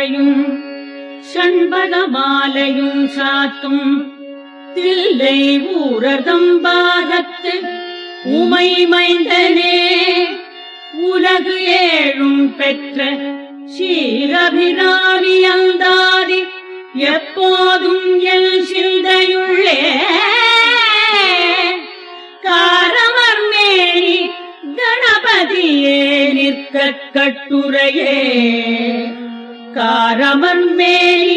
மாலையும் சண்பத மாலையும் சாத்தும். தில்லை ஊரதம் பாகத்து உமை மைந்தனே. உலகு ஏழும் பெற்ற சீரபிராமி அந்தாதி எப்போதும் எல் சிந்தையுள்ளே. காரமர் மேனி கணபதியே நிற்க கட்டுரையே. காரமன் மேனி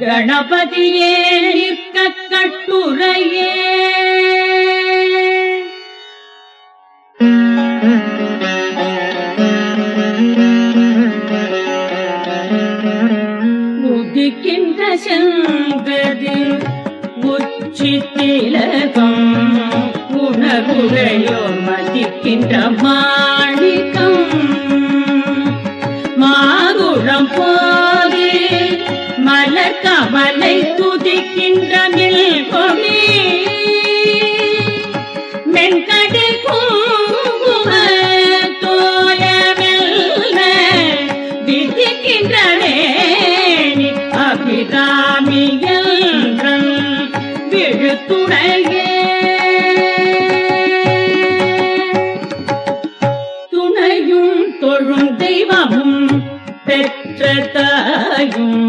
கணபதியே நிற்க கட்டுரையே உதிக்கின்ற செங்கது உச்சி திலகம் உணர்வுரையோர் மதிக்கின்ற மாணிக்கம். மாகுழம் போது மலர் கவலை துதிக்கின்ற மில் கொடி. மென்கடி தாயும்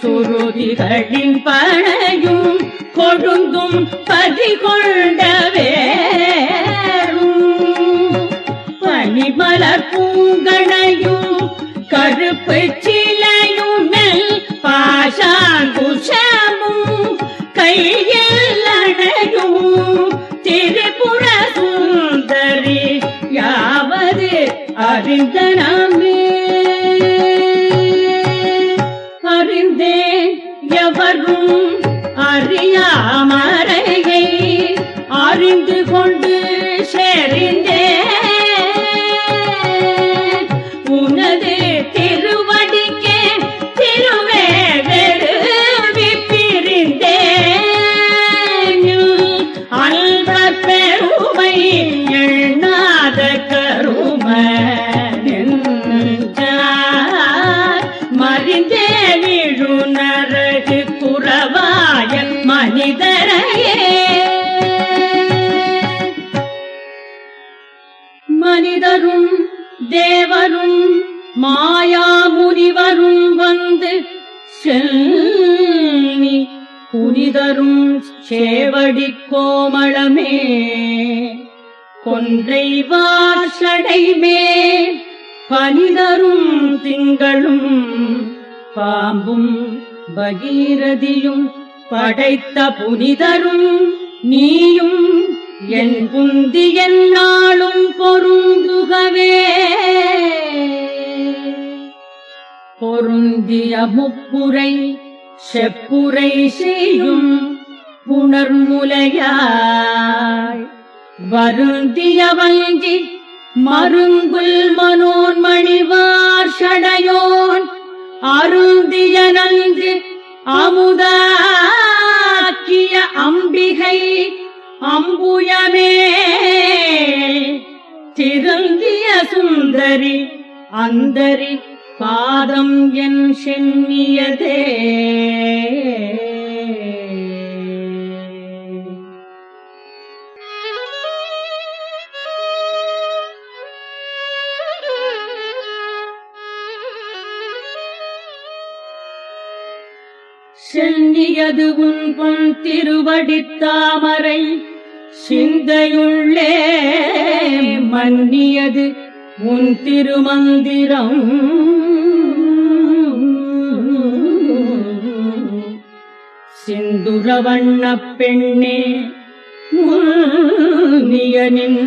சுருதிகளின் பழையும் கொழுந்தும் பதி கொண்ட பனிமலர் பூங்கணையும் கருப்பு சிலையும் மெல் பாஷாங்குஷமும் கையில் அடையும் திரிபுர சுந்தரி யாவது அறிந்தனமே அறிந்தேன் பிரதியும் படைத்த புனிதரும் நீயும் என் புந்தி என்னாலும் பொருந்துகவே. பொருந்திய முப்புரை செப்புரை செய்யும் புணர்முலையாய் வருந்திய வஞ்சி மருங்குல் மனோன்மணிவார் ஷடையோன் அருந்திய நன்று அமுதாக்கிய அம்பிகை அம்புயமே திருந்திய சுந்தரி அந்தரி பாதம் என் சென்னியதே. சென்னியது உன் பொன் திருவடித்தாமரை சிந்தையுள்ளே மன்னியது உன் திருமந்திரம். சிந்துர வண்ணப் பெண்ணே முன்னியனின்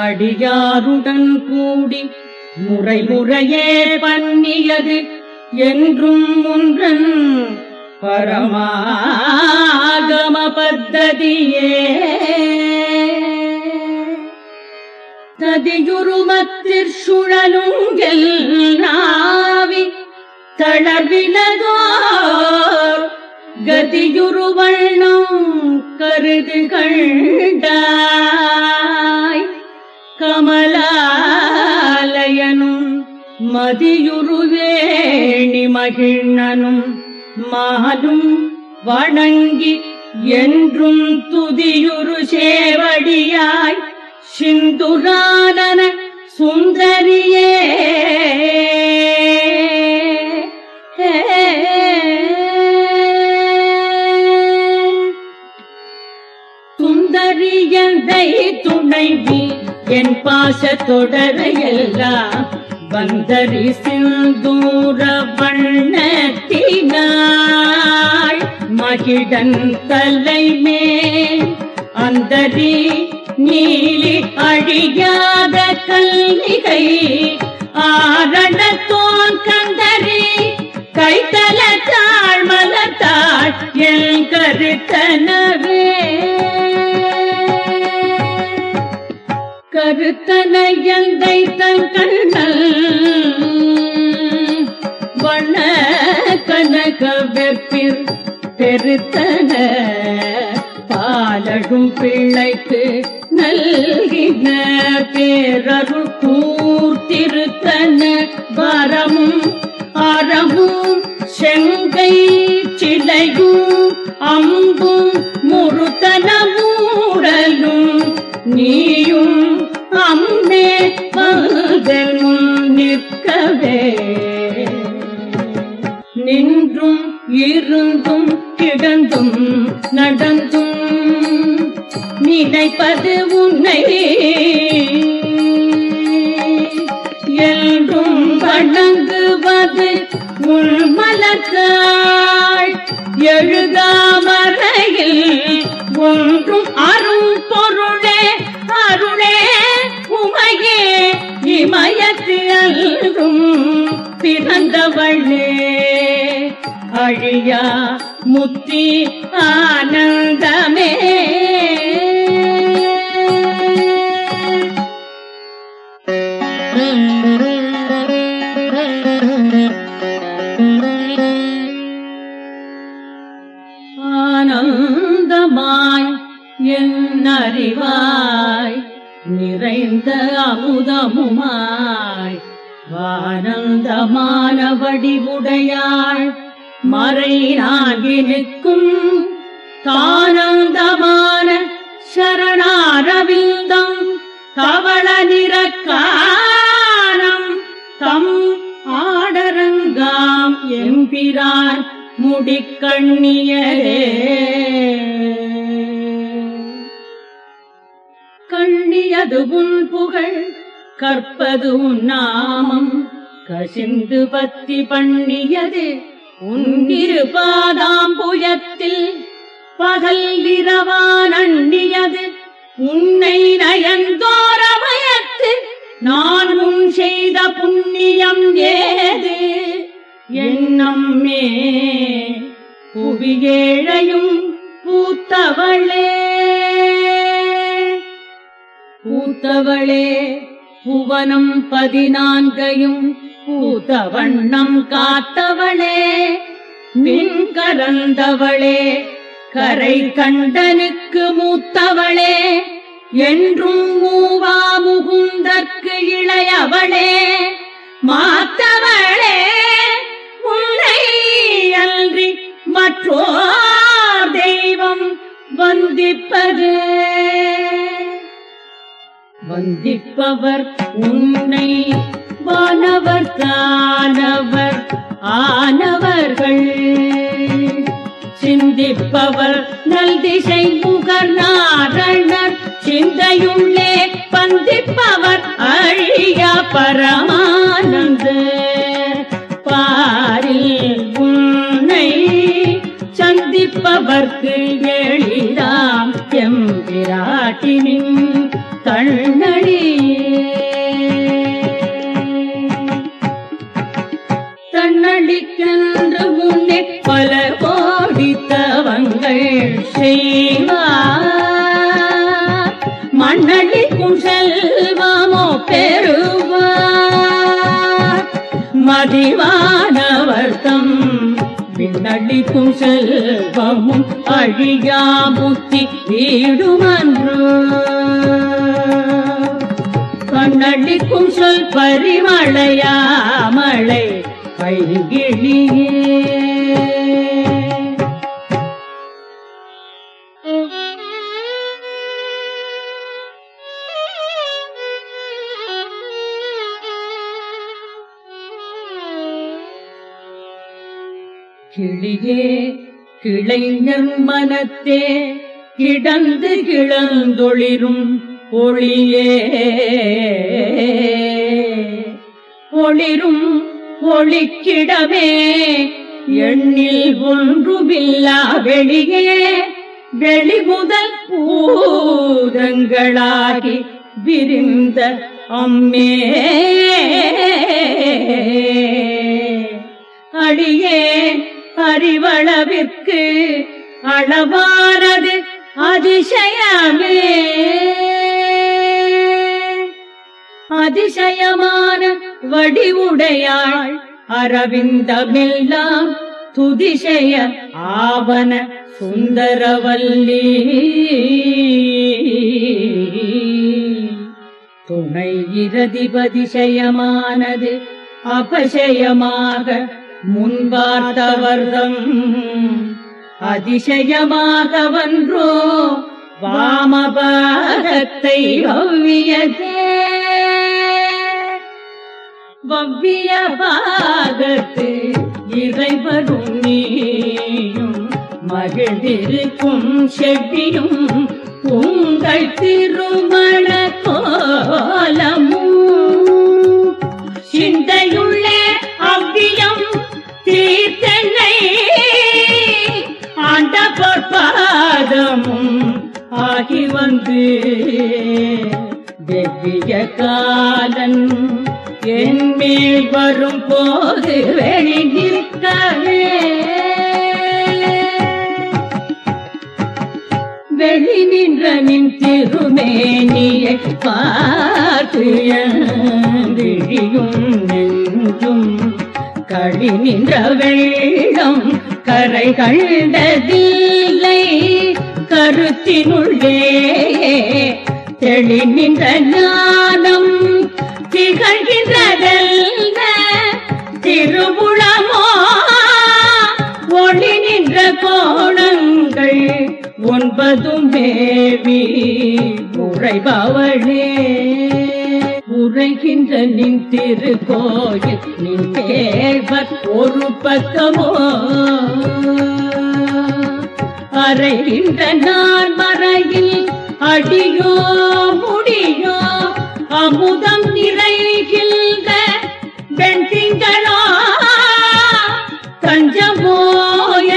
அடியாருடன் கூடி முறை முறையே பண்ணியது என்றும் ஒன்றன் பரமாகம பத்ததியே ததியுருமத்திற் சுழலுங்கெல் நாவி தளர்விலதோர் கதியுருவண்ணம் கருது கண்டாய் கமலாலயனும் மதியுருவேணி மகிழ்னனும் மாலும் வணங்கி என்றும் துதியுரு சேவடியாய் சிந்துரானன சுந்தரியே. சுந்தரியந்தை துணைவி என் பாச தொடரையெல்லாம் வந்தரி சிந்தூர வண்ணத்தினாள் மகிடன் தலைமே அந்தரி நீலி அழியாத கல்விகை ஆரணத்தோன் கந்தரி கைத்தல தாழ் மலத்தாள் என் கருத்தனவே. கருத்தனையந்தை தன் கண்ணல் வண்ண கனக வெப்பிர் பெருத்தன. பாலகும் பிள்ளைக்கு நல்கின பேரருள் கூர்த்திருத்தன வரமும் அறமும் செங்கை சிலையும் அம்பும் கிடந்தும் நடந்தும் நினைப்பது உன்னை என்றும் வணங்குவது வானந்தமான வடிவுடையாள் மறை நாகி நிற்கும் தானந்தமான சரணாரவிந்தம். கவள நிறக்கானம் தம் ஆடரங்காம் எம்பிரான் முடிக்கண்ணியரே. கண்ணியது உன் புகழ் கற்பது நாமம். கசிந்து பத்தி பண்ணியது உன்னிரு பாதாம்புயத்தில் பகல் இரவான் அண்ணியது உன்னை நயந்தோரமயத்து நான் உன் செய்த புண்ணியம் ஏது? என்னம்மே புவியேழையும் பூத்தவளே. பூத்தவளே புவனம் பதினான்கையும் பூத்த வண்ணம் காத்தவளே மின் கலந்தவளே கரை கண்டனுக்கு மூத்தவளே என்றும் மூவா முகுந்தற்கு இளையவளே மாத்தவளே உன்னை அன்றி மற்றோ தெய்வம் வந்திப்பது. வந்திப்பவர் உன்னை வானவர் தானவர் ஆனவர்கள். சிந்திப்பவர் நல் திசை முகர் நாரணர். சிந்தையுள்ளே பந்திப்பவர் அழிய பரமானந்த. பாரில் உன்னை சந்திப்பவர்க்கு எளிதாம் எம்பிராட்டினின் தன்னடி தவங்கள் செய்வார் மண்ணடிக்கும் செல்வமோ பெறுவார். மதிவானவர்த்தம் விண்ணடிக்கும் செல்வமும் அழியா புத்தி வீடுமன்று கண்ணடிக்கும் சொல் பரிமழையா மழை கைகிழியே. கிளையே கிளைஞர் மனத்தே கிடந்து கிளந்தொளிரும் ஒளியே. ஒளிரும் ஒளிக்கிடமே எண்ணில் ஒன்றுமில்லா வெளியே. வெளி முதல் பூதங்களாகி விரிந்த அம்மே. அடியே அறிவளவிற்கு அளவானது அதிசயமே. அதிசயமான வடிவுடையாள் அரவிந்தமெல்லாம் துதிசய ஆவன சுந்தரவல்லி. துணை இரதிபதிசயமானது அபசயமாக முன்பார்த்தவர்தம் அதிசயமாக வன்றோ வாமபாதத்தை ஒவ்வியதே வவ்விய பாகத்து இறைவரும் நீயும் மகிழ்ந்திருக்கும் செவ்வியும் உங்கள் திருமண கோலமும். சிந்தையுள்ள பொற்பாதமும் ஆகி வந்து வெவ்விய காலன் என் மேல் வரும் போது வெளி நிற்கவே. வெளி நின்ற நின் திருமேனியை பார்த்து விழியும் நெஞ்சும் களி நின்ற வெள்ளம் கரை கண்டதில்லை. கருத்தினுள்ளே தெளி நின்ற ஞானம் திகழ்கின்றதல்ல. திருமுழமோ ஒளி நின்ற கோணங்கள் ஒன்பதும் தேவி உரைபவளே உரைகின்ற நின் திருக்கோயில் நின் தேவர் ஒரு பக்கமோ? அறைகின்ற நான் மறையில் அடியோ முடியோ? அமுதம் நிறைகின்ற வெண்திங்களோ? தஞ்சமோ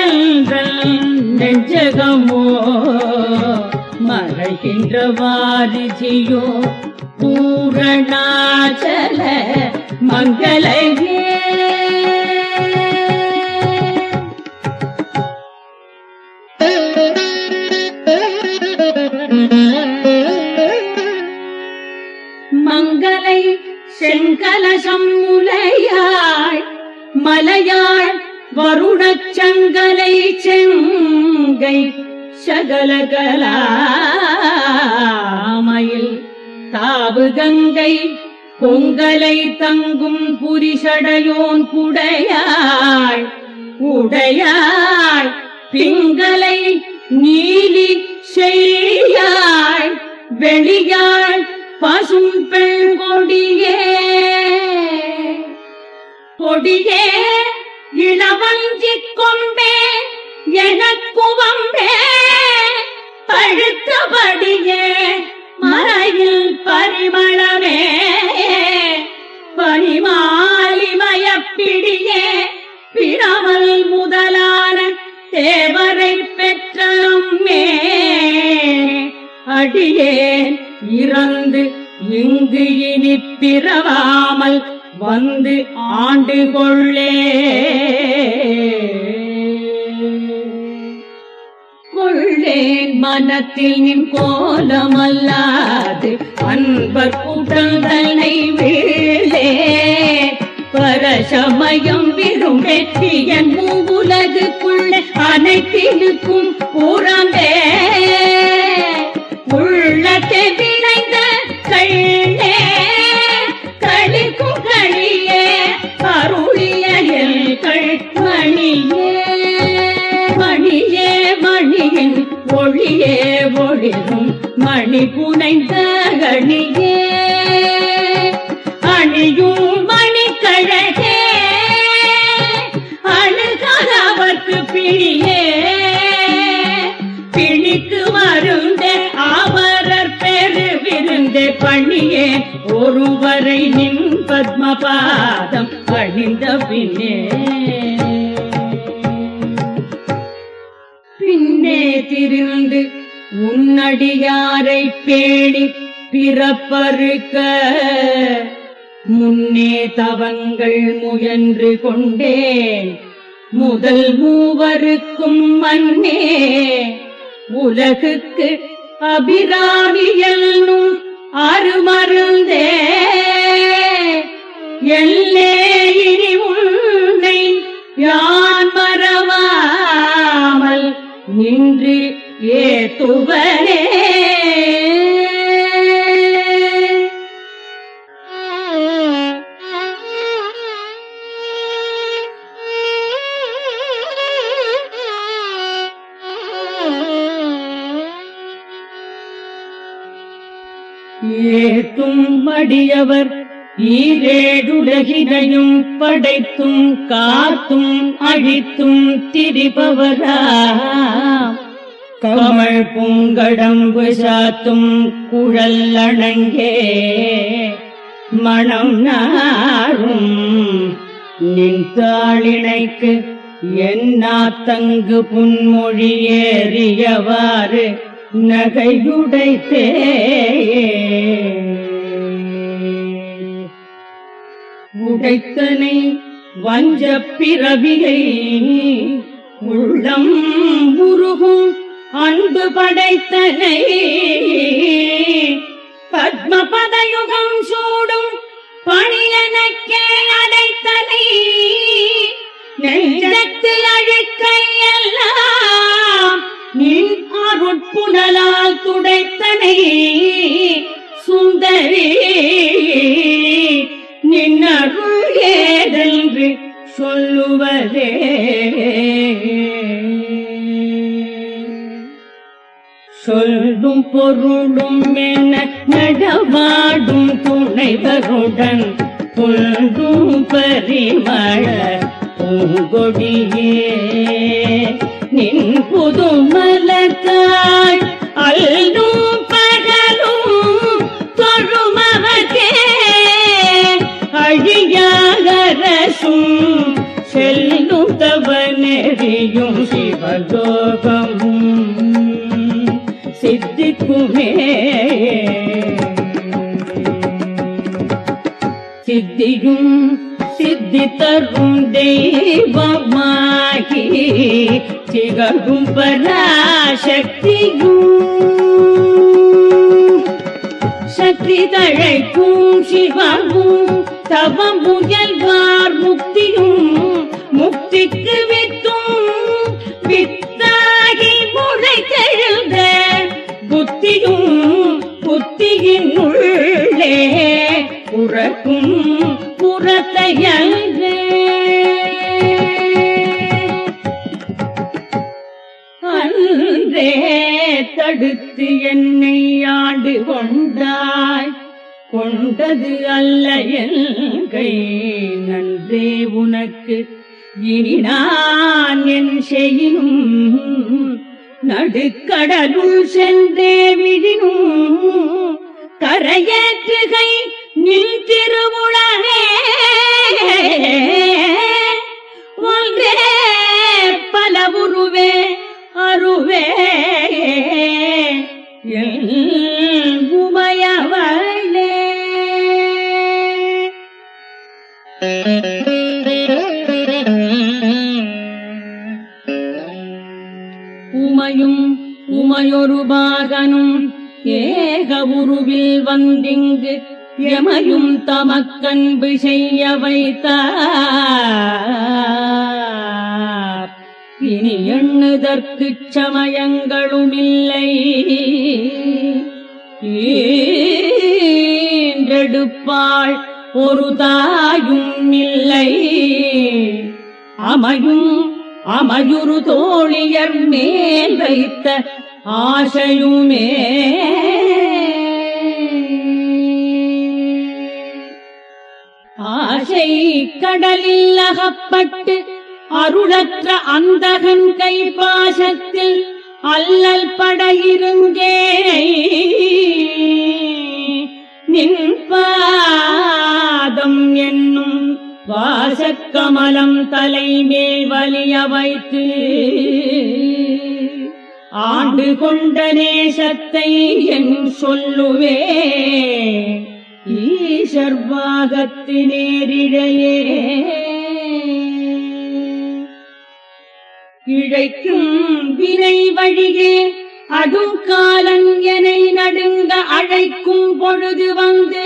என்ற நெஞ்சகமோ? மறைகின்ற வாரிஜியோ பூரணாச்சல மங்களகே மங்களை செங்கலசம் முலையாய் மலையாள் வருணச் சங்கலை செங்கை சகலகலா. தாவு பொங்கலை தங்கும் புரிஷடையோன் குடையாள் உடையாள் பிங்களை நீலி செய்யாள் வெளியாள் பசும் பெண் கொடியே. கொடியே இளவஞ்சி கொம்பே எனக்குவம்பே பழுத்தபடியே மறையில் பரிமளமே. பனிமாலிமயப்பிடியே பிறமல் முதலான தேவரை பெற்ற அம்மே அடியேன் இறந்து இங்கு இனி பிறவாமல் வந்து ஆண்டு கொள்ளே உள்ளேன். மனத்தில் நின் கோலமல்லாது அன்பர் கூட்டந்தனை வீழே பரசமயம் விரும்பெற்றி என் மூவுலகுக்குள்ளே அனைத்தினுக்கும் புறம்பே உள்ளத்தை விளைந்த கண்ணே களிக்கும் களியே அருளிய கண்மணியே ஒளிரும் மணி புனைந்த கணியே. அணியும் மணிக்கழகே. அணுகாதவர்க்கு பிணியே. பிணிக்கு மருந்தே அவரர் பெரு விருந்தே பண்ணியே ஒருவரை நின் பத்மபாதம் பணிந்த பின்னே. உன்னடியாரை பேணி பிறப்பறுக்க முன்னே தவங்கள் முயன்று கொண்டேன். முதல் மூவருக்கும் மன்னே உலகுக்கு அபிராமியல் அருமருந்தே. எல்லே ஏத்துவனே ஏத்தும் மடியவர் ஈரேடுலகினையும் படைத்தும் காத்தும் அழித்தும் திரிபவரா. கமல் பூங்கடம்பு சாத்தும் குழல் அணங்கே மணம் நாரும் நின் தாளிணைக்கு என்னாத்தங்கு புன்மொழி ஏறியவாறு நகையுடைத்தே உடைத்தனை வஞ்சப் பிறவியை அன்பு படைத்தனை. பத்மபதயுகம் சூடும் பணியனக்கே அடைத்தனை. நெஞ்சத்தில் அழுக்கை நின் அருட்புணலால் துடைத்தனை. சுந்தரி நின்னருள் ஏதென்று சொல்லுவதே சொல்லும் பொருளும் என நடவாடும் துணைவருடன் கொள்ளும் பரிமள பூங்கொடியே. நின் புது புதுமலத்தாள் அல்லும் பகலும் தொழுமவர்க்கே அழியாகரசும் செல்லும் தவனெறியும் சிவலோகமும் சித்திக்குமே சித்தியும் சித்தி தரும் தெய்வமாகி திகழும் பராசக்தியும். சக்தி தழைக்கும் சிவமும் தவம் புயல்வார் முக்தியும் முக்திக்கு வித்தும் வித்தாகி முளைத்தெழுந்த புத்தியும் புத்தியினுள்ளே புறக்கும் புறத்தையல்வே. அன்றே தடுத்து என்னை ஆண்டு கொண்டாய். கொண்டது அல்ல என் கை நன்றே உனக்கு. இனி நான் என் செய்யினும் நடுக்கடலுள் சென்றே விழினும் கரையேற்றுகை நில் திருவுளனே ஒன்றே பல உருவே அருவே. உமையவர் உமையொரு பாகனும் ஏக உருவில் வந்திங்கு எமையும் தமக்கன்பு செய்ய வைத்தார். இனி எண்ணுதற்குச் சமயங்களுமில்லை. ஈன்றெடுப்பாள் ஒரு தாயும் இல்லை. அமையும் அமையுறு தோழியர் மேல் வைத்த ஆசையுமே. ஆசை கடலில் அகப்பட்டு அருளற்ற அந்தகன் கைப்பாசத்தில் அல்லல் படையிருங்கே. நின்பாதம் என்னும் வாசக்கமலம் தலைமேல் வலிய வைத்து ஆண்டு கொண்ட நேசத்தை என் சொல்லுவே. ஈசர்வாகத்து நேரிழையே இழைக்கும் வினை வழியே அடும் காலன் எனை நடுங்க அழைக்கும் பொழுது வந்து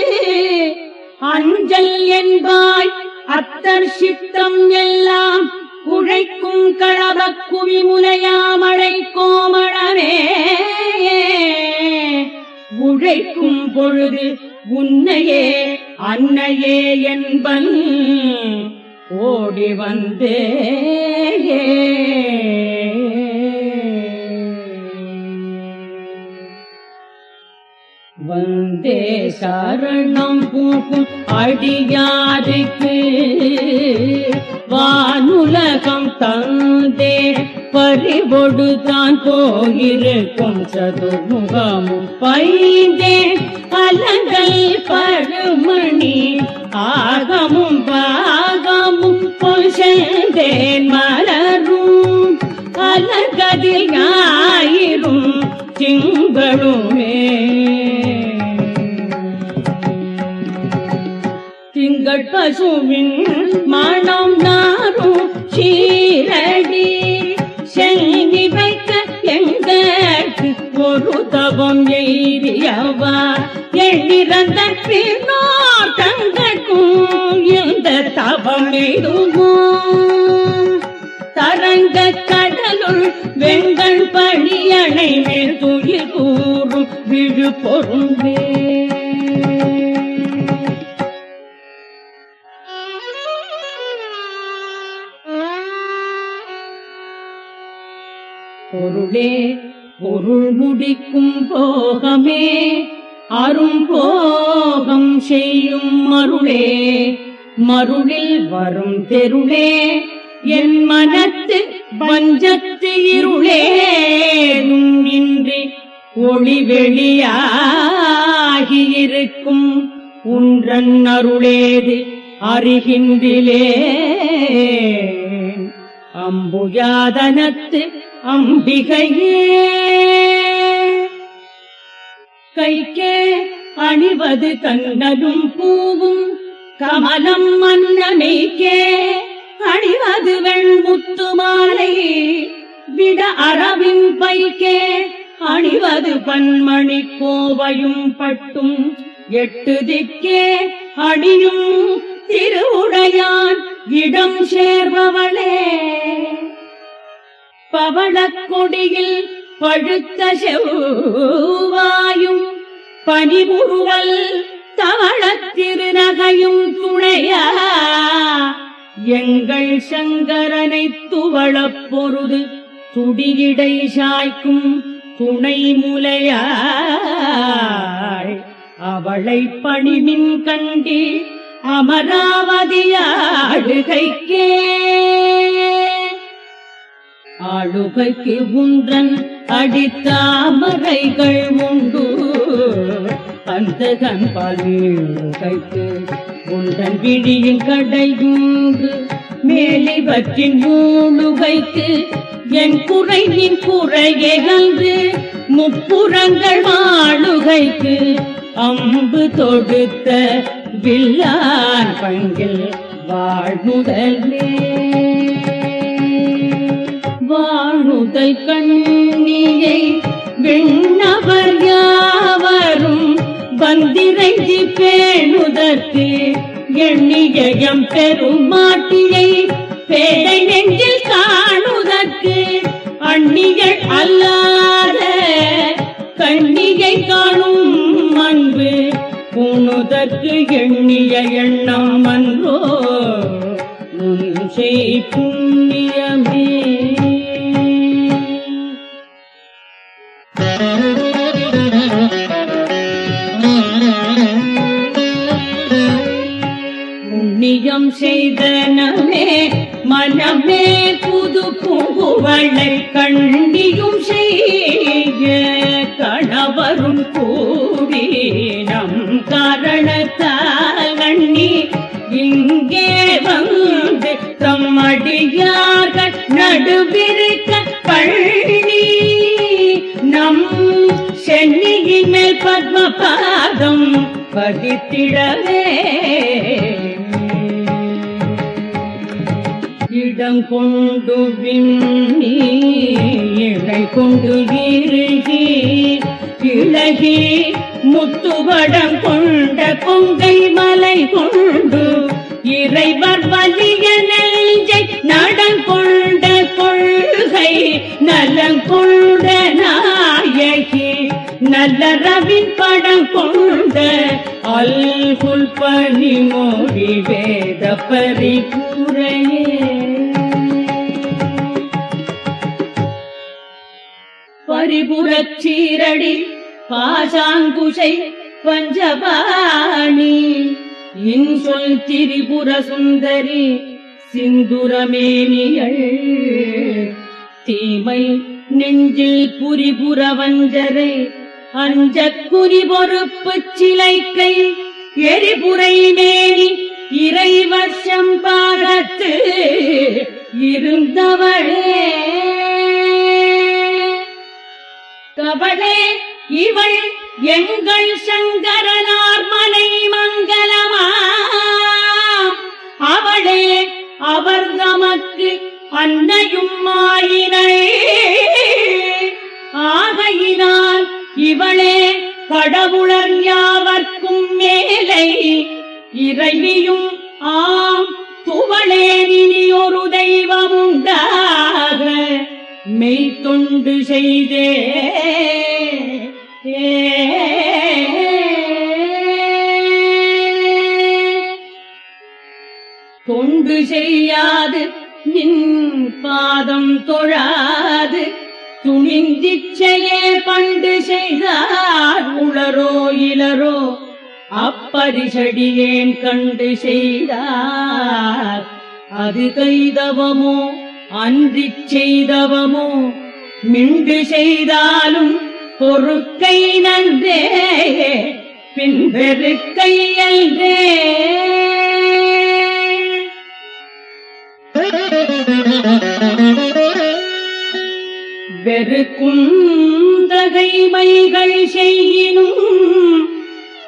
அஞ்சல் என்பாய் அத்தர் சித்தம் எல்லாம் உழைக்கும் களபக் குவிமுலையாமழை கோமளமே. உழைக்கும் பொழுது உன்னையே அன்னையே என்பன் ஓடி வந்தே. வந்த. வந்தே சரணம் பூக்கும் அடியாருக்கு. வானுலகம் தந்தே பறிபொடுதான் போயிருக்கும் சதுர்முகமும் பைந்தே. அலங்கள் பருமணி ஆகமும் பாகமும் பொசந்தேன் மலரும். அலங்கதில் ஞாயிறும் திங்களுமே. திங்கள் பசுவின் மனம் நாரும் சீரடி. செல்வி வைக்க எங்களுக்கு ஒரு தவம் எய்தியவா. எண்ணிறந்த பின்னோர் தங்கட்கும் இந்த தவம் எய்துவோம் தரங்க கடலுள் வெங்கல் பணியணை மேல் துயில் கூறும் விழு பொருந்தே. பொருளே பொருள் முடிக்கும் போகமே அரும் போகம் செய்யும் மருளே. மருளில் வரும் தெருளே என் மனத்து பஞ்சத்து இருளே. இன்றி ஒளி வெளியாகியிருக்கும் உன்றன் அருளேது அறிகின்றிலே. அம்புயாதனத்து அம்பிகையே. கைக்கே அணிவது கண்ணதும் பூவும் கமலம் மன்னமைக்கே அணிவது வெண்முத்து மாலை விட அறவின் பைக்கே. அணிவது பன்மணி கோவையும் பட்டும் எட்டு திக்கே. அணியும் திருவுடையான் இடம் சேர்பவளே. பவளக் கொடியில் பழுத்த செவ்வாயும் பனிமுறுவல் தவளத் திருநகையும் துணையா. எங்கள் சங்கரனை துவளப் பொருது துடியிடை சாய்க்கும் துணை முலையாள். அவளை பணிமின் கண்டி அமராவதியாடுகைக்கே ஆளுகைக்கு உன்றன் அடித்தாமரைகள் உண்டு. அந்த கண்பால் வீழுகைக்கு உன்றன் விழியின் கடையுண்டு மேலிவற்றின் மூணுகைக்கு என் குறையின் குறையகன்று முப்புறங்கள் வாழுகைக்கு அம்பு தொடுத்த வில்லான் பங்கில் வாழ்முதலே வாழுதல் கண்ணியை விண்ணவர் யாவரும் வந்திரைந்து பேணுதற்கு எண்ணியம் பெருமாட்டியை பேடை நெஞ்சில் காணுதற்கு அண்ணிகள் அல்லாத கண்ணியை காணும் அன்பு பூணுதற்கு எண்ணிய எண்ணம் அன்றோ உன் செய் அதிகம் செய்தனமே மனமே புது பூங்குவளை கண்டியும் செய்ய கணவரும் கூடி நம் காரணத்தால் இங்கே வந்து தம்மடியார்கள் நடுவிருக்க பள்ளி. நம் சென்னையின் மேல் பத்ம பாதம் பதித்திடவே. இடம் கொண்டு விண்ணி இழை கொண்டு இருகி கிழகி முத்துவடம் கொண்ட கொங்கை மலை கொண்டு இறைவர் வலிய நெஞ்சை நடங்கொண்ட கொள்கை நலங்கொண்ட நாயகி நல்ல ரவின் படம் கொண்ட அல் அல்குல் பனிமொழி வேத பரிபூரையே பரிபுரச் சீரடி பாசாங்குஷை பஞ்சபாணி. இன்சொல் திரிபுர சுந்தரி சிந்துரமேனியள். தீமை நெஞ்சில் புரிபுர வஞ்சரை அஞ்சக் குறி பொறுப்பு சிலைக்கை. எரிபுரை மேனி இறை வருஷம் பாகத்து இருந்தவளே. கவலே இவள் எங்கள் சங்கரனார் மனை மங்களமா. அவளே அவர் நமக்கு அன்னையும் மாயினை ஆகையினால் இவளே கடவுளர் யாவர்க்கும் மேலை இறைவியும் ஆம். துவளே இனி ஒரு தெய்வம் உண்டாக செய்தே. தொண்டு செய்யாது நின் பாதம் தொழாது. துணிந்திச்சையே பண்டு செய்தார் உளரோ இளரோ. அப்பரிசடியேன் கண்டு செய்தார். அது கைதவமோ அன்றிச் செய்தவமோ மிண்டு செய்தாலும் பொறுக்கை நன்றே பின்பெருக்கை அன்றே. வெறுக்கும் தகைமைகள் செய்யினும்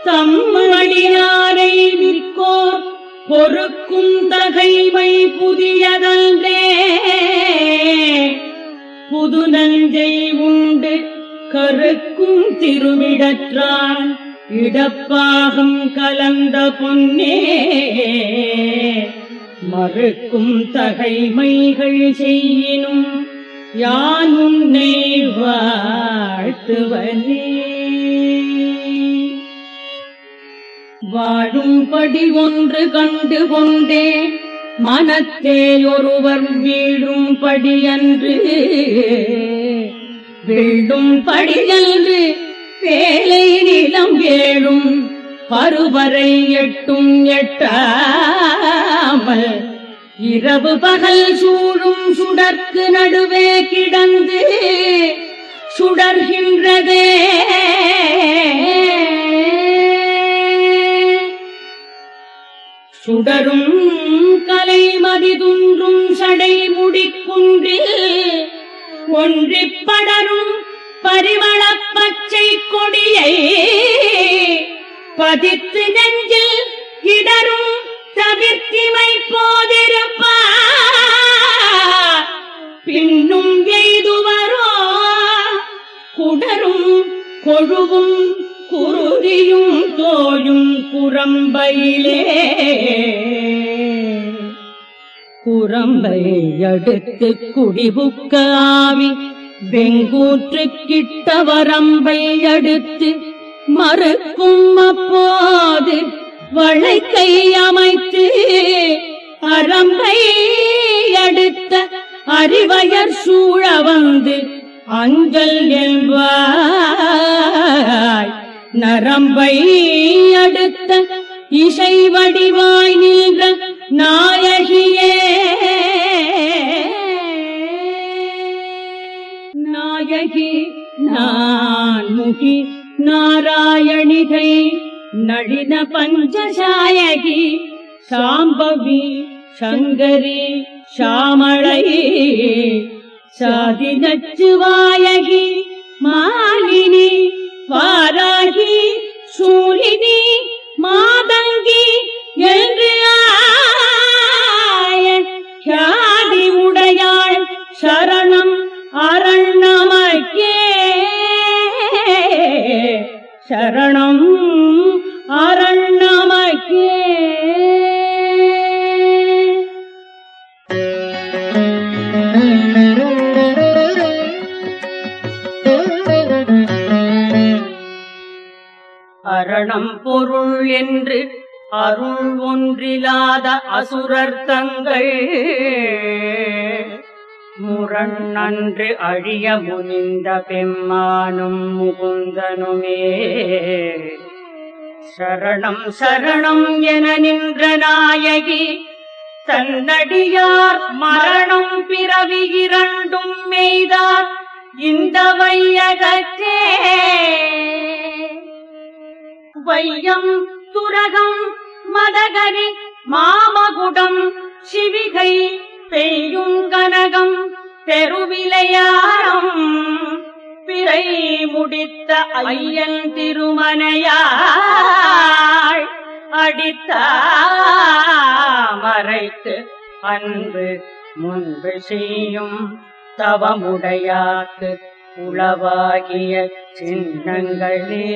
தம்மடியாரை மிக்கோர் பொறுக்கும் தகைமை புதியதன்றே. புது நஞ்சை உண்டு கருக்கும் திருவிடற்றான். இடப்பாகம் கலந்த பொன்னே. மறுக்கும் தகைமைகள் செய்யினும் யான் உன்னை வாழ்த்துவனே. வாழும்படி ஒன்று கண்டு கொண்டே மனத்தே ஒருவர் வீழும்படி அன்று வெள்ளும் படியன்று வேலை நிலம் வேளும் பருவரை எட்டும் எட்டாமல் இரவு பகல் சூழும் சுடற்கு நடுவே கிடந்து சுடர்கின்றதே. சுடரும் கலை மதிதுன்றும் சடை முடிக்குன்றில் ஒன்றிப்படரும் பரிமள பச்சை கொடியை பதித்து நெஞ்சில் இடரும் தவிர்த்திமை போதிருப்பார். பின்னும் எய்துவரோ குடரும் கொழுவும் குருதியும் தோயும் குரம்பையிலே. குரம்பை அடுத்து குடிபுக்க ஆவி வெங்கூற்று கிட்ட வரம்பை அடுத்து மறுக்கும் அப்போது வளைக்கை அமைத்து அரம்பை அடுத்த அறிவயர் சூழ வந்து அஞ்சல் என்பாய். நரம்பை அடுத்த இசை வடிவாய் நின்ற நாயகியே. நாயகி நான் முகி நாராயணிகை நளின பஞ்சசாயகி சாம்பவி சங்கரி சாமளை சாதி நச்சுவாயகி மாலினி வாராகி சூலினி மாதங்கி என்று ஆதி உடையாள் சரணம் அரண்ணமக்கே சரணம் அரணம் பொருள் என்று அருள் ஒன்றிலாத அசுரர் தங்கள். முரண் நன்று அழிய முனிந்த பெம்மானும் முகுந்தனுமே. சரணம் சரணம் என நின்ற நாயகி தன்னடியார் மரணம் பிறவி இரண்டும் மெய்தார். இந்த வையகத்தே. பையம் துரகம் மதகரி மாமகுடம் சிவிகை பெய்யும் கனகம் பெருவிளையாரம் பிறை முடித்த ஐயன் திருமனையாள் மறைத்து அன்பு முன்பு செய்யும் தவமுடையாக்கு உளவாகிய சின்னங்களே.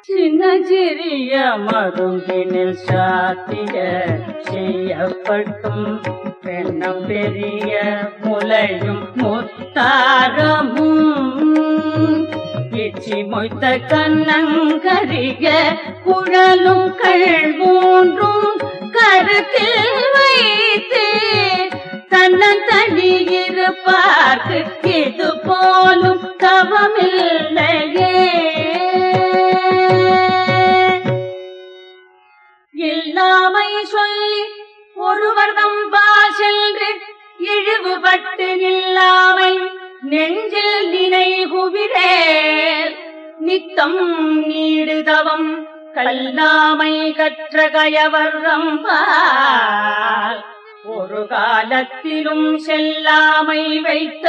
சின்ன சிறிய மருந்தினில் சாத்திய செய்யப்பட்டும் பெண்ணம் பெரிய முலையும் முத்தாரமும். இச்சி மொய்த்த கண்ணங்கரிய குழலும் கள் மூன்றும் கருத்தில் வைத்து தன்னந்தனி இருப்பார்க்கு இது போலும் தவமில்லையே. இல்லாமை சொல்லி ஒருவர் தம்பா சென்று இழிவுபட்டு நில்லாமை நெஞ்சில் நினைகுவிரே நித்தம் நீடுதவம் கல்லாமை கற்ற கயவர் கயவர்தம்பால் ஒரு காலத்திலும் செல்லாமை வைத்த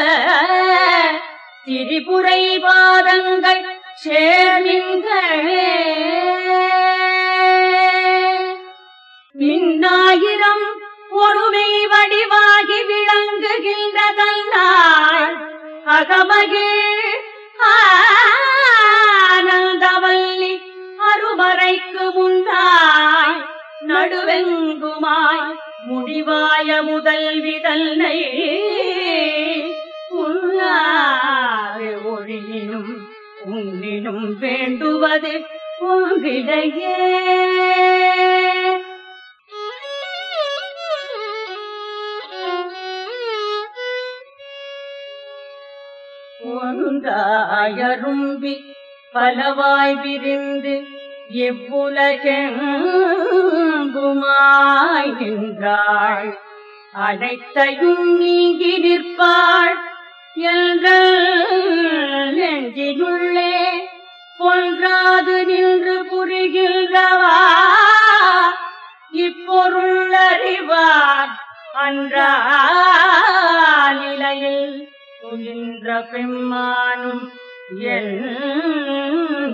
திரிபுரை பாதங்கள் சேர்மின்களே மின்னாயிரம் ஒருமை வடிவாகி விளங்குகின்றதல்லாள் அகமகிழ் ஆனந்தவல்லி அருமறைக்கு முந்தாய் நடுவெங்குமாய் முடிவாய முதல் தன்னை உள்ளாறு ஒழியினும் உன்னினும் வேண்டுவது உங்கிடையே ஒன்றாயரும்பி பலவாய் விரிந்து எவ்வுலகெங்குமாய் நின்றாள்? அனைத்தையும் நீங்கி நிற்பாள். என்ற நெஞ்சினுள்ளே பொன்றாது நின்று புரிகின்றவா? இப்பொருள் அறிவார் அன்றாலிலையில் துயின்ற பெம்மானும் என்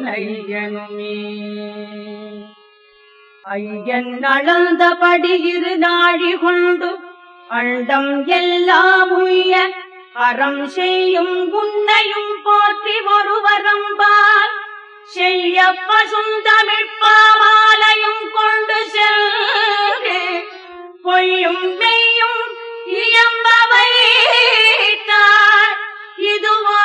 ஐயனுமே ஐயன் அளந்தபடி இரு நாழி கொண்டு அண்டம் எல்லாம் உய்ய அறம் செய்யும் உன்னையும் போற்றி ஒருவரம்பால் செய்ய பசுந்தமிழ்ப்பாமாலையும் கொண்டு சென்று பொய்யும் மெய்யும் இயம்பவை இதுவா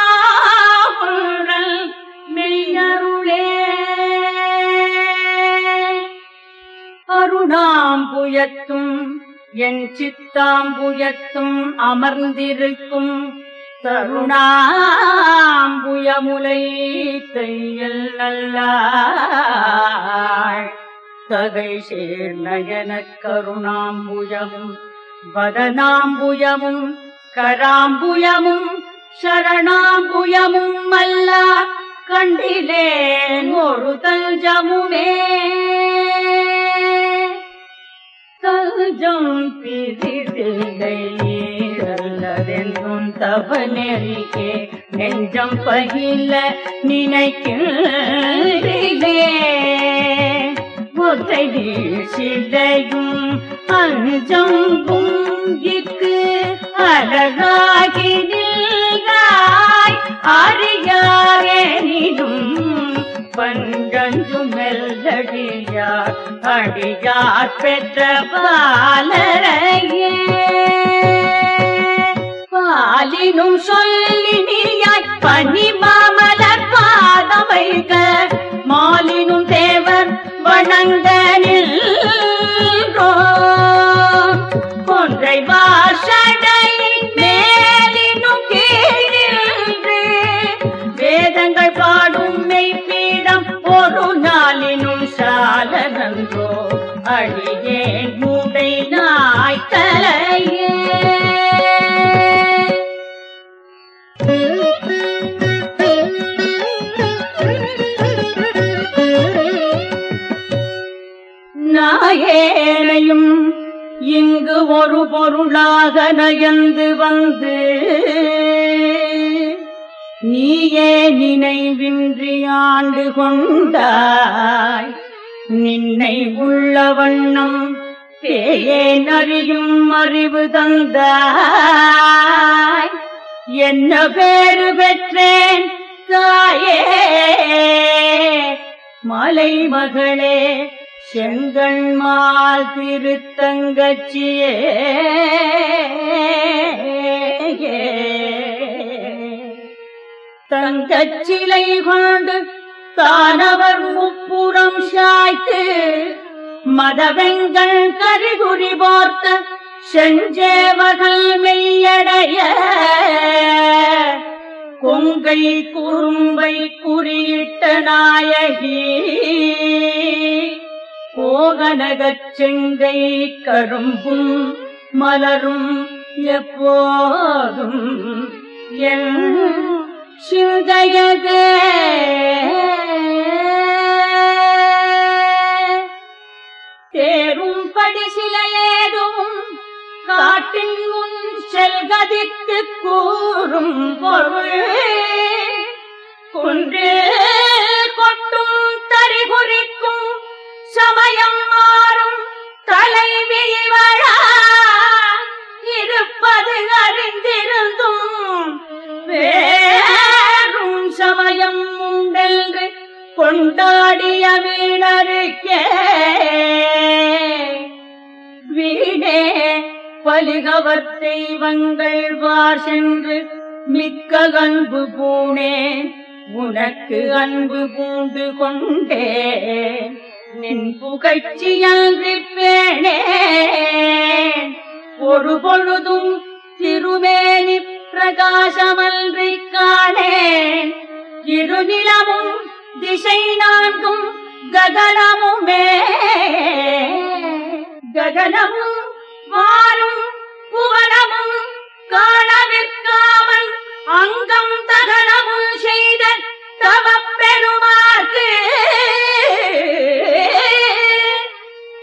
அருணாம்புயத்தும் என் சித்தாம்புயத்தும் அமர்ந்திருக்கும் தருணாம்புயமுலை தையல் நல்லாள். தகை சேர் சேர்நயனக் கருணாம்புயமும் வதனாம்புயமும் கராம்புயமும் சரணாம்புயமும் அல்ல. கண்டிலேன் ஒரு ஜமுமே. தஞ்சம் பிரிதில்லை தவ நெறிக்கே நெஞ்சம் பகில நினைக்கின்றே. ஒற்றை சிலையும் அஞ்சம்பும் இக்கு அழகாகி அறியாரே நிடும் பஞ்சஞ்சு மெல்லடியார் அடியார் பெற்ற பாலரையே. பாலினும் சொல்லினியாய் பனி மாமலர் பாதம் மாலினும் தேவர் வணங்க பொருளாக வந்து நீயே நினைவின்றி ஆண்டு கொண்டாய். நின்னை உள்ள வண்ணம் பேயேன் நறியும் அறிவு தந்தாய். என்ன பேரு பெற்றேன் தாயே? மலை மகளே செங்கண்மால் திருத்தங்கச்சியே. தங்கச்சிலை கொண்டு தானவர் முப்புறம் சாய்த்து மதவெங்கள் கருகுறி போர்த்த செஞ்சேவர்கள் மெய்யடைய. கொங்கை குறும்பை குறியிட்ட நாயகி. போகனகச் செங்கை கரும்பும் மலரும் எப்போதும் என் சிந்தையதே தேரும் படிசிலையேதும் காட்டின் முன் செல்கதிக்கு கூறும் பொருள் குன்று கொட்டும் தறிகுறிக்கும் சமயம் மாறும். தலைவி வழா இருப்பது அறிந்திருந்தும். வேறும் சமயம் உண்டென்று கொண்டாடிய வீணருக்கே. வீணே பலிகவர் தெய்வங்கள் வார் சென்று மிக்க அன்பு பூணே. உனக்கு அன்பு பூண்டு கொண்டே. நின் புகழ்ச்சியன்றி ஒரு பொழுதும் திருமேனி பிரகாசமன்றி காணேன் இருநிலமும் திசை நான்கும் ககனமுமே. ககனமும் வாரும் புவனமும் காணவிற்காமல் அங்கம் தகனமும் செய்த தவப் பெருமாக்கு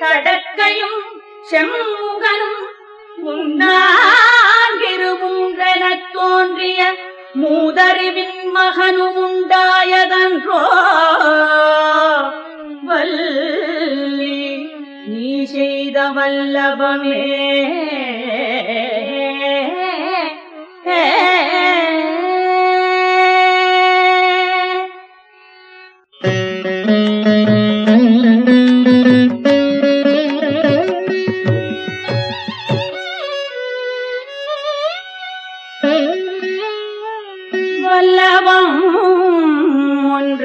தடக்கையும் செம்முகனும் முன்னாங்கிருமுன்றெனத் தோன்றிய மூதறிவின் மகனும் உண்டாயதன்றோ வல்லி நீ செய்த வல்லபமே ஏ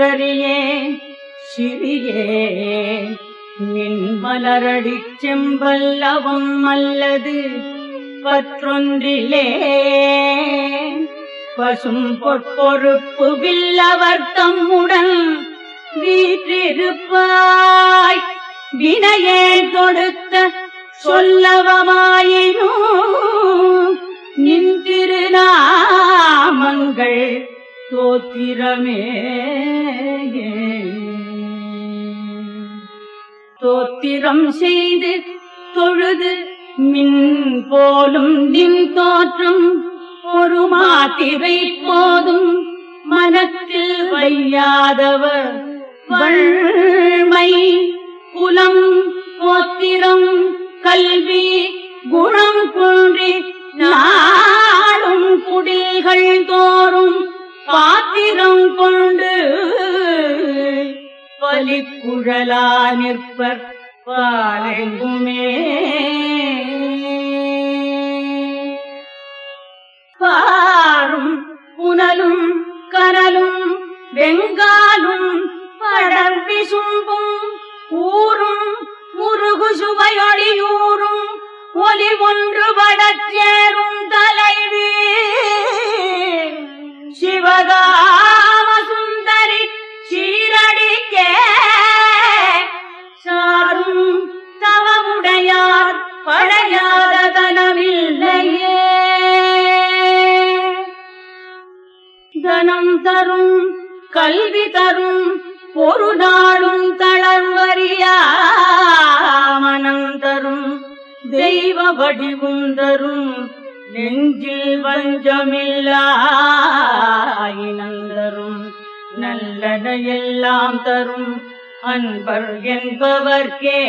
ஒன்றறியே சிறியே நின் மலரடி செம்பல்லவம் அல்லது பற்றொன்றிலே. பசும் பொற்பொறுப்பு வில்லவர் தம்முடன் வீற்றிருப்பாய். வினையே தொடுத்த சொல்லவமாயினோ நின் திருநாமங்கள் தோத்திரமே தோத்திரம் செய்து தொழுது மின் போலும் நின் தோற்றம் ஒரு மாத்திரை போதும். மனத்தில் வையாதவர் வள்மை குலம் கோத்திரம் கல்வி குணம் குன்றி நாளும் குடில்கள் தோறும் பாத்திரம் கொண்டு பலிக்குழலா நிற்பர் பாலெங்குமே. பாரும் புனலும் கனலும் வெங்காலும் படர்வி சும்பும் ஊரும் முருகு சுவையொழியூரும் ஒலி ஒன்று படச்சேரும் தலைவி. சிவகாம சுந்தரி சீரடிக்கே. சாரும் தவமுடையார் பழையாத தனமில்லையே தனம் தரும் கல்வி தரும் ஒரு நாளும் தளர்வறியா. மனம் தரும் தெய்வ வடிவும் தரும் நெஞ்சில் வஞ்சமில்லா. எல்லாம் தரும் அன்பர் என்பவர்க்கே.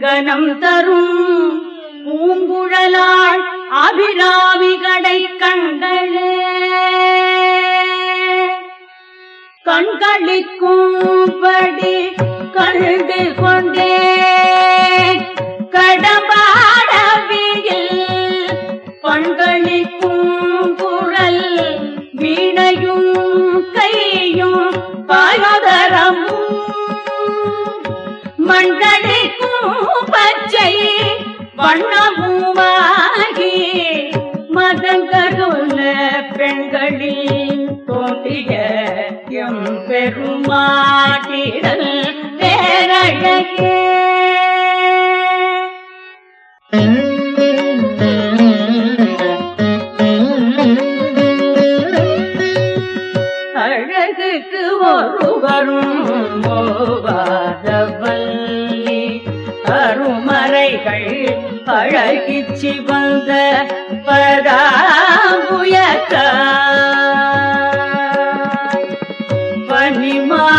கனம் தரும் பூங்குழலாள் அபிராமி கடை கண்களே கண்களிக்கும்படி கண்டு கொண்டே. கடபாடவியில் பண்களிக்கும் மண்டலிக்கும் பச்சை வண்ணமுமாகி மதங்கருள பெண்களின் தோன்றிய எம் பெருமாட்டிடல் பேரழகே. அழகுக்கு ஒருவரும் போவார். அழகிச் சிவந்த பதாமுயக்க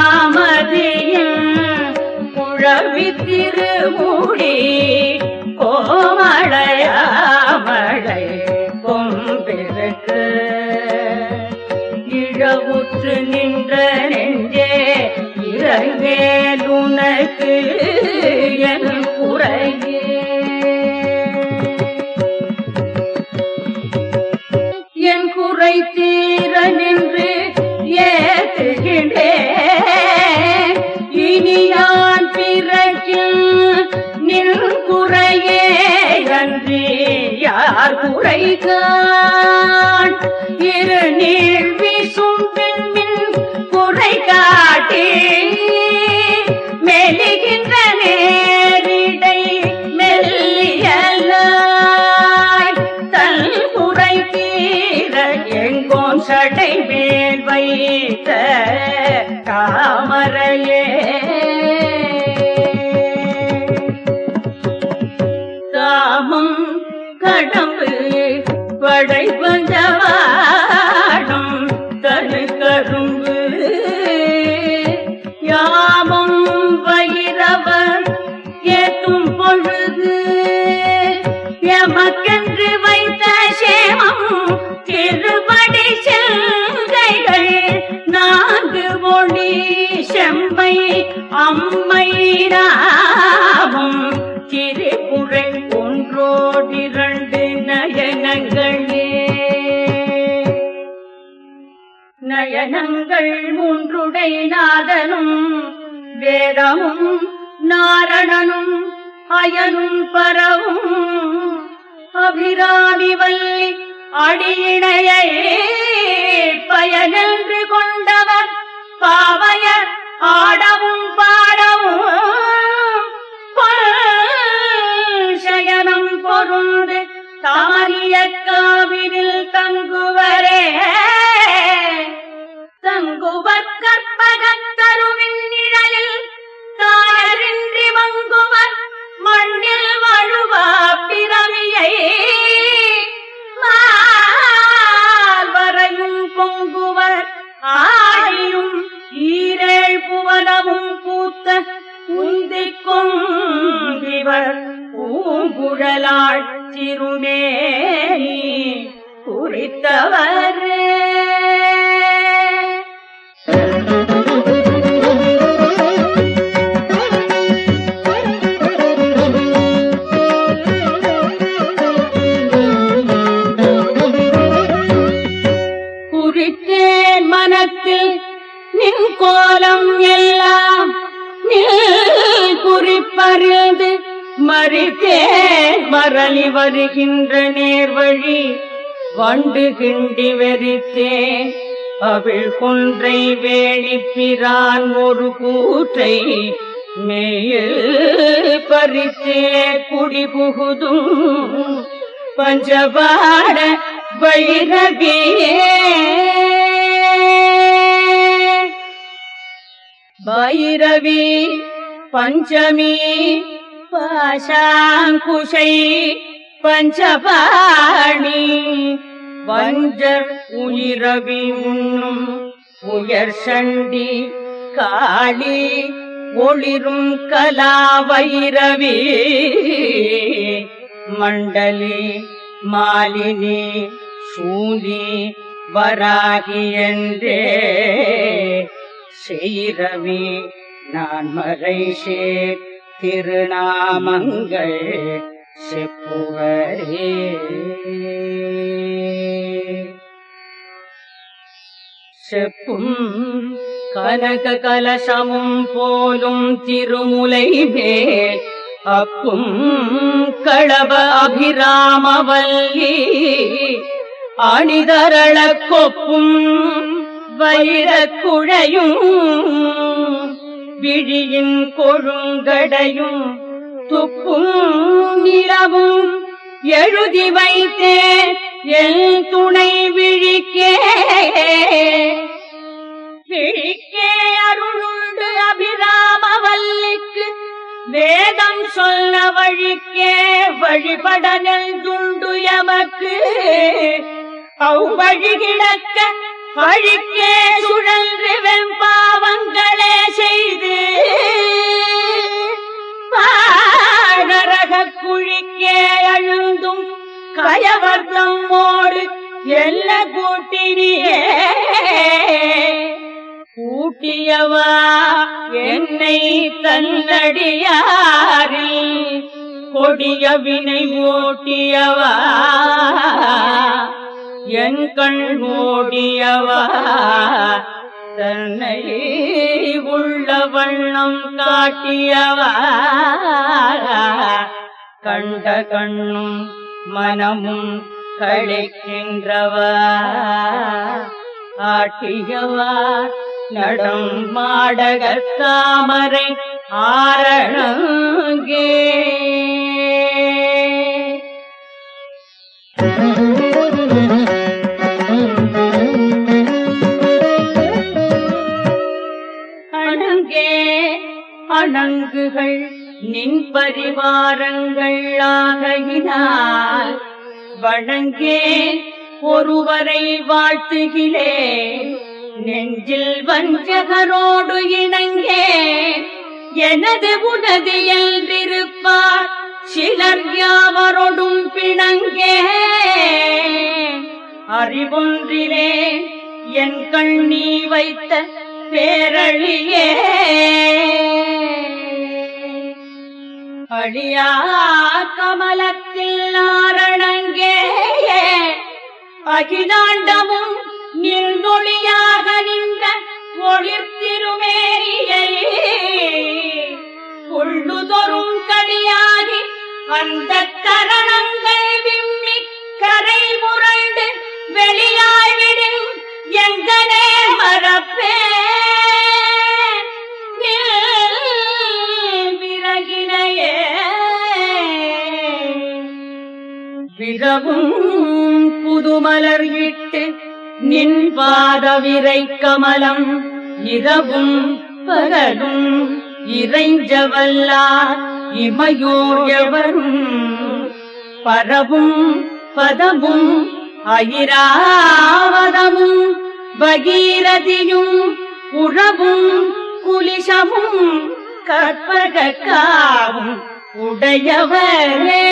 பனிமாமதியின் குழவி திருமுடி கோமழையாமழை கொம்பிருக்கு இழவுற்று நின்ற நெஞ்சே இறங்கேலுனக்கு என் குறையே. தீர நின்று ஏத்துகின்றேன் இனியான் பிறக்கில் நின் குறையே அன்றி யார் குறைகான் இரு நீள் அடியினையை பயனென்று கொண்டவர். பாவையர் ஆடவும் பாடவும் சயனம் பொருந்து தாரிய காவிரில் தங்குவரே. தங்குவர் கற்பகத் நிழலில் தாயரின்றி மங்குவர். மண்ணில் வழுவா பிறவியை மா பொங்குவர் ஆழியும் ஈரேழ் புவனமும் பூத்த குந்திக்கும் இவர் பூங்குழலாள் திருமே குறித்தவரே எல்லாம் குறிப்பறிந்து மறித்தே மரளி வருகின்ற நேர்வழி வண்டு கிண்டி வெறித்தேன் அவிழ் கொன்றை வேணிப்பிரான் ஒரு கூற்றை மேயில் பறித்தே. குடி புகுதும் பஞ்சபாட வைரவியே. பைரவி பஞ்சமி பாஷாங்குஷை பஞ்சபாணி. வஞ்சர் உயிரவி உண்ணும் உயர் சண்டி காளி ஒளிரும் கலா வைரவி மண்டலி மாலினி சூலி வராகி என்றே. ஸ்ரீரவி நான் மறை சேர். திருநாமங்கள் செப்புவரே. செப்பும் கனக கலசமும் போலும் திருமுலை மேல். அப்பும் களப அபிராமவல்லி. அணிதரள கொப்பும் வைரக் குழையும் விழியின் கொழுங்கடையும் துப்பும் நிலவும். எழுதி வைத்தே என் துணை விழிக்கே. விழிக்கே அருளுண்டு அபிராமவல்லிக்கு வேதம் சொல்ல வழிக்கே வழிபட நெல் துண்டு எமக்கு. அவ்வழி கிடக்க வழிக்கே சுழன்று வெம்பாவங்களே செய்து பாழரக குழிக்கே அழுந்தும் கயவர்த்தம் மோடு எல்ல கூட்டினியே. கூட்டியவா என்னை தன்னடியாரில் கொடிய வினை ஓட்டியவா என் கண் மூடியவா? தன்னை உள்ள வண்ணம் காட்டியவா? கண்ட கண்ணும் மனமும் கழிக்கின்றவா ஆட்டியவா? நடம் மாடகத் தாமரை ஆரணங்கே. அணங்கே அணங்குகள் நின் பரிவாரங்கள் ஆகையினால் வணங்கே ஒருவரை வாழ்த்துகிலே நெஞ்சில் வஞ்சகரோடு இணங்கே எனது உனது என்றிருப்பார் சிலர் யாவரோடும் பிணங்கே. அறிவொன்றிலே என் கண்ணீ வைத்த பேரழியே. அழியா கமலத்தில் நாரணங்கே அகிலாண்டமும் நிர்மொழியாக நின்ற ஒளிர்த்திருமேரியை உள்ளுதொரும் கடியாகி அந்த கரணங்கள் விம்மி கரை முரண்டு வெளியாய்விடும் எங்கனே மறப்பே விறகினையே விரவும் புதுமலர் இட்டு நின் பாதவிரை கமலம் இரவும் பகலும் இறைஞ்சவல்லார் இமையோயவரும் பரவும் பதமும் அயிராவதமும் பகீரதியும் உறவும் குலிஷமும் கற்பகக்காவும் உடையவரே.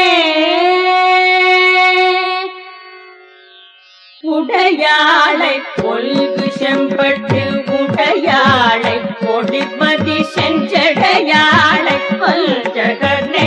உடையாளை கொல்கு செம்பட்டு உடையாளை கொடிமதி செஞ்சடையாளை கொல் ஜகனே.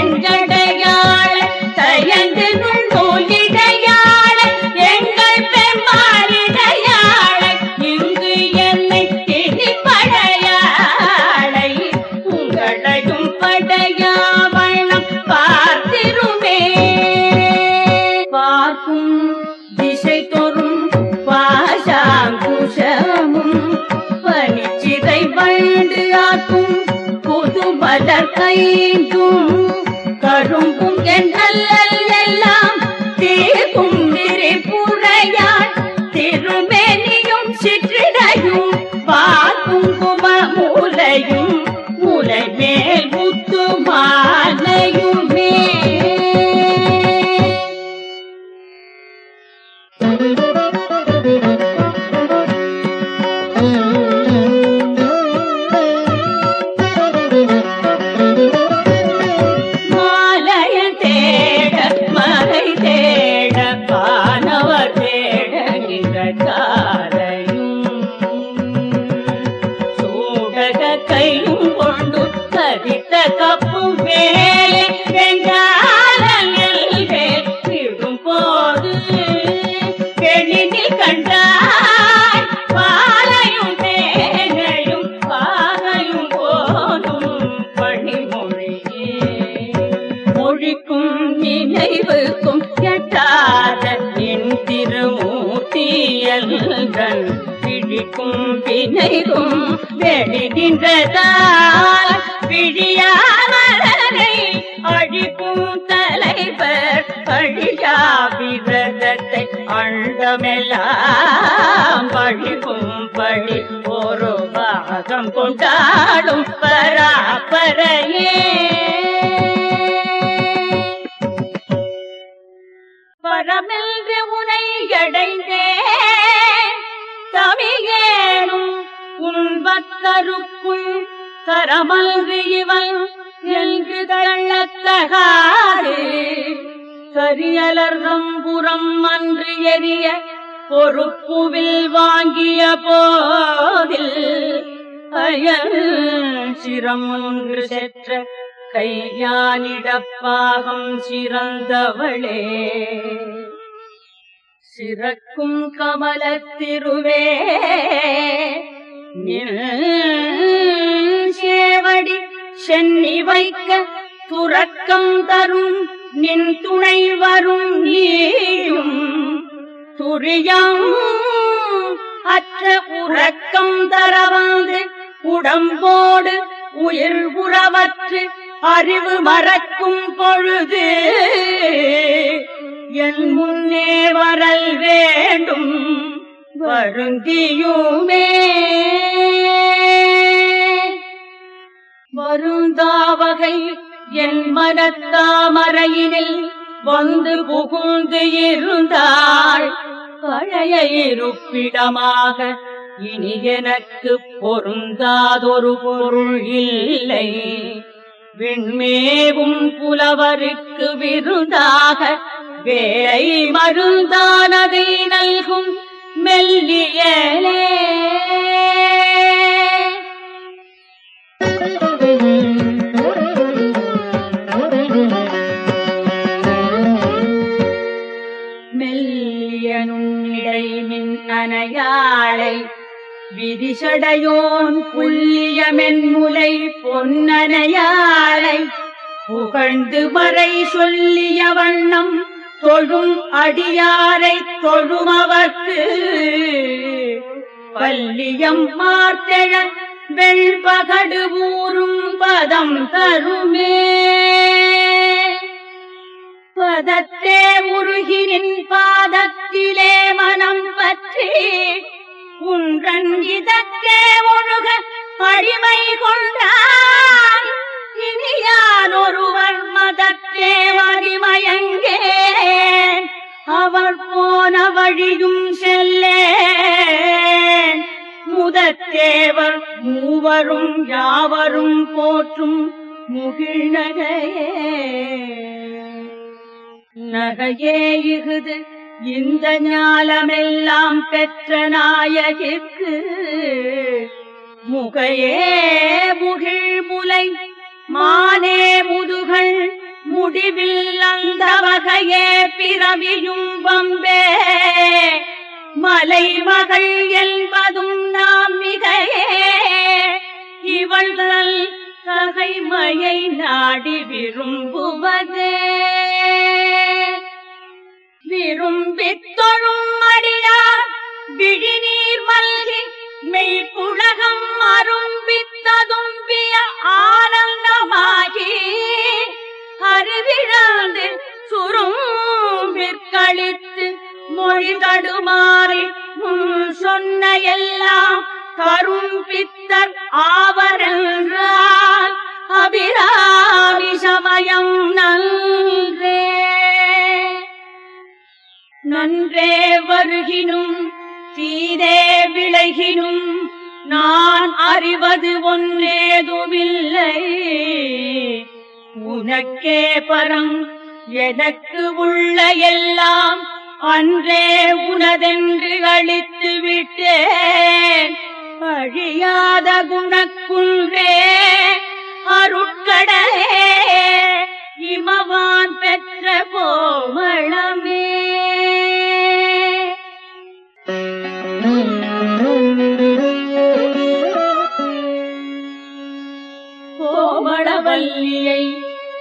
பலர் மலர் கைந்தும் கரும்பும் என்றல்லல் எல்லாம் புறம் அன்று எரிய பொறுப்புவில் வாங்கிய போதில் அயல் சிரம் ஒன்று செற்ற கையானிடப்பாகம் சிறந்தவளே. சிறக்கும் கமலத்திருவே நின் சேவடி சென்னி வைக்க துறக்கம் தரும் நின் துணை வரும் நீயும் துரியம். அற்ற உறக்கம் தர வந்து உடம்போடு உயிர் உறவற்று அறிவு மறக்கும் பொழுது என் முன்னே வரல் வேண்டும் வருந்தியுமே. வருந்தாவகை என் மனத்தாமரையினில் வந்து புகுந்து இருந்தாள். பழைய இருப்பிடமாக இனி எனக்கு பொருந்தாதொரு பொருள் இல்லை. விண்மேவும் புலவருக்கு விருந்தாக வேலை மருந்தானதை நல்கும் மெல்லியலே. வாழை விதிசடையோன் புல்லிய மென்முலை பொன்னனையாளை புகழ்ந்து மறை சொல்லிய வண்ணம் தொழும் அடியாரை தொழுமவர்க்கு. பல்லியம் மாத்தெழ வெண்பகடு ஊரும் பதம் தருமே. பதத்தே முருகினின் பாதத்திலே மனம் பற்றி உன்றன் இதற்கே ஒழுக அடிமை கொண்டாய். இனியான் ஒருவர் மதத்தே மதிமயங்கே அவர் போன வழியும் செல்லேன். முதத்தேவர் மூவரும் யாவரும் போற்றும் முகிழ்நகையே நகையே. இகுது இந்த ஞாலமெல்லாம் பெற்ற நாயகிற்கு முகையே முகிழ் முலை மானே முதுகள் முடிவில் அந்த வகையே பிறவியும் வம்பே. மலைமகள் என்பதும் நாம் மிகையே. இவள் தன் தகைமையை நாடி விரும்புவதே. விரும்பித் தொழும் அடியார் விழிநீர் மல்கி மெய்ப்புலகம் அரும்பித்ததும்பிய ஆனந்தமாகி அறிவிழாந்து சுரும்பிற்கழித்து மொழி தடுமாறி முன் சொன்ன எல்லாம் தரும் பித்தர் ஆவரென்றால் அபிராமி சமயம் நன்றே. நன்றே வருகினும் தீதே விளைகினும் நான் அறிவது ஒன்றேதுமில்லை. உனக்கே பரம் எனக்கு உள்ள எல்லாம் அன்றே உனதென்று அழித்து விட்டேன். அழியாத குணக்குன்றே அருட்கடலே இமவான் பெற்ற கோமளம்.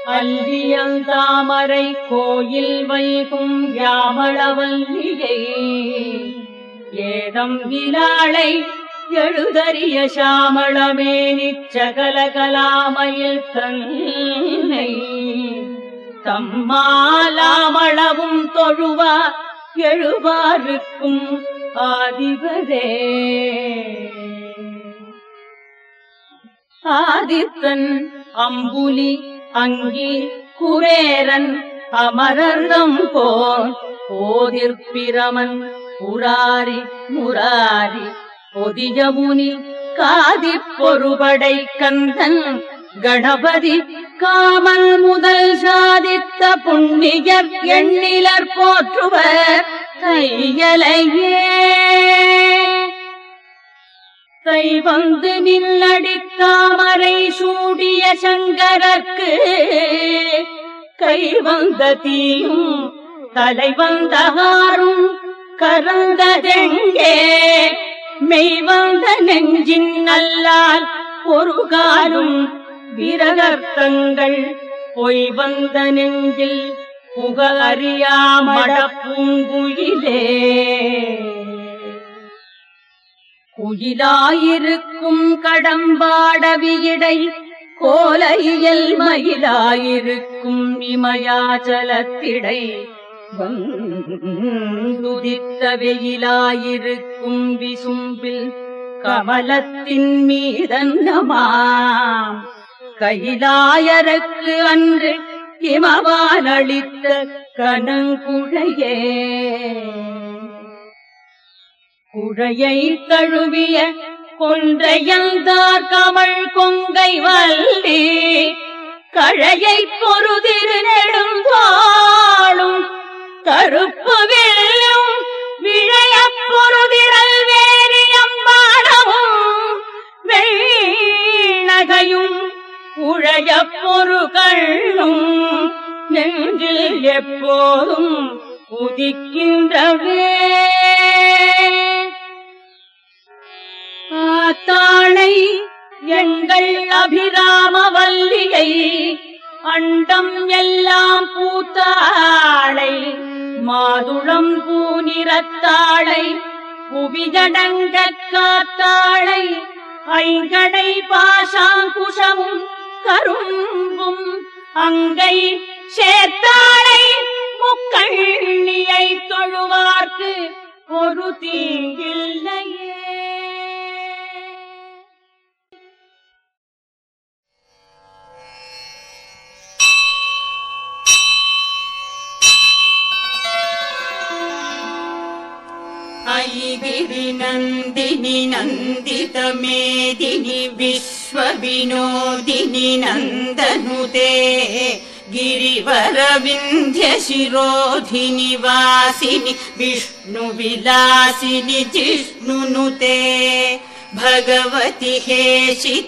அல்லியந்தாமரை கோயில் வைகும் யாமளவல்லியை ஏதம் விலாளை எழுதறிய சாமளமே நிச்சகலகலாமையில் தன்னை. தம்மாலாமளவும் தொழுவா எழுவாருக்கும் ஆதிபதே. ஆதித்தன் அம்புலி அங்கி குபேரன் அமரர்தம் போல். ஓதிர்பிரமன் புராரி முராரி பொதியமுனி காதி பொறுபடை கந்தன் கணபதி காமல் முதல் சாதித்த புண்ணியர் எண்ணிலர் போற்றுவர் கையலையே. கை வந்து நில்லடித்தாமரை சூடிய சங்கரக்கு கை வந்த தீயும் தலை வந்தகாரும் கரந்ததெங்கே மெய் வந்த நெஞ்சின் நல்லால் ஒரு காலும் விரகர்த்தங்கள். பொய் வந்த நெஞ்சில் புக அறியாமட பூங்குயிலே. குயிலாயிருக்கும் கடம்பாடவியடை கோலையல் மயிலாயிருக்கும் இமயாச்சலத்திடை துதித்த வெயிலாயிருக்கும் விசும்பில் கமலத்தின் மீதன்னமாம். கைலாயருக்கு அன்று இமவான் அளித்த கனங்குழையே குழையை தழுவிய கொன்றையந்தார் கமல் கொங்கை வல்லி கழையை பொருதிரு நெடுங்கோளும் கருப்பு வெல்லும் விழைய பொறுதிரல் வேரியம்பாடமும் வெள்ளகையும் உழைய பொருகள்ளும் நெஞ்சில் எப்போதும் உதிக்கின்றவே. ஆத்தாளை எங்கள் அபிராம வல்லியை அண்டம் எல்லாம் பூத்தாளை மாதுளம் பூநிறத்தாளை புவிஜடங்க காத்தாளை ஐங்கடை பாசாங்குஷமும் கரும்பும் அங்கை சேர்த்தாளை முக்கள்ளியை தொழுவார்க்கு ஒரு தீங்கில்லையே. ऐगिरि नन्दिनि नन्दितमेदिनि विश्वविनोदिनि नन्दनुते गिरिवरविन्ध्यशिरोधिनि वासिनि विष्णुविलासिनि जिष्णुनुते भगवति हेशिति